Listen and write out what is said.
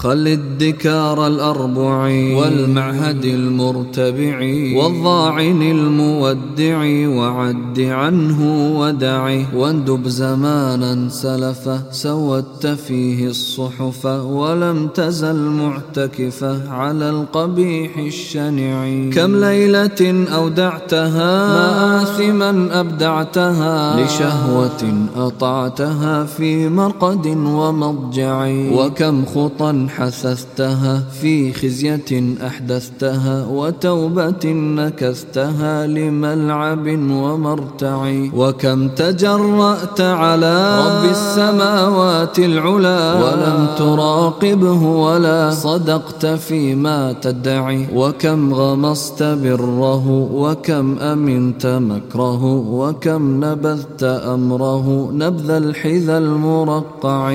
خل الدكار الأربع والمعهد المرتبع والضاعن المودع وعد عنه ودع واندب زمانا سلفه سودت فيه الصحف ولم تزل معتكفة على القبيح الشنع كم ليلة أودعتها مآثما أبدعتها لشهوة أطعتها في مرقد ومضجع وكم خطا حثثتها في خزية أحدثتها وتوبة نكثتها لملعب ومرتع. وكم تجرأت على رب السماوات العلا ولم تراقبه ولا صدقت فيما تدعي. وكم غمصت بره وكم أمنت مكره وكم نبذت أمره نبذ الحذا المرقع.